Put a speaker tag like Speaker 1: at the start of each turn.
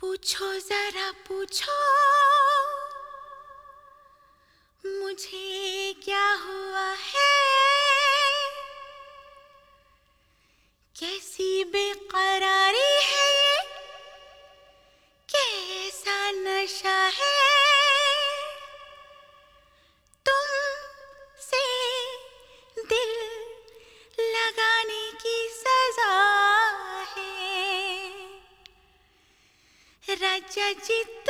Speaker 1: पूछो जरा पूछो। मुझे क्या हुआ है? कैसी बेकरारी
Speaker 2: जित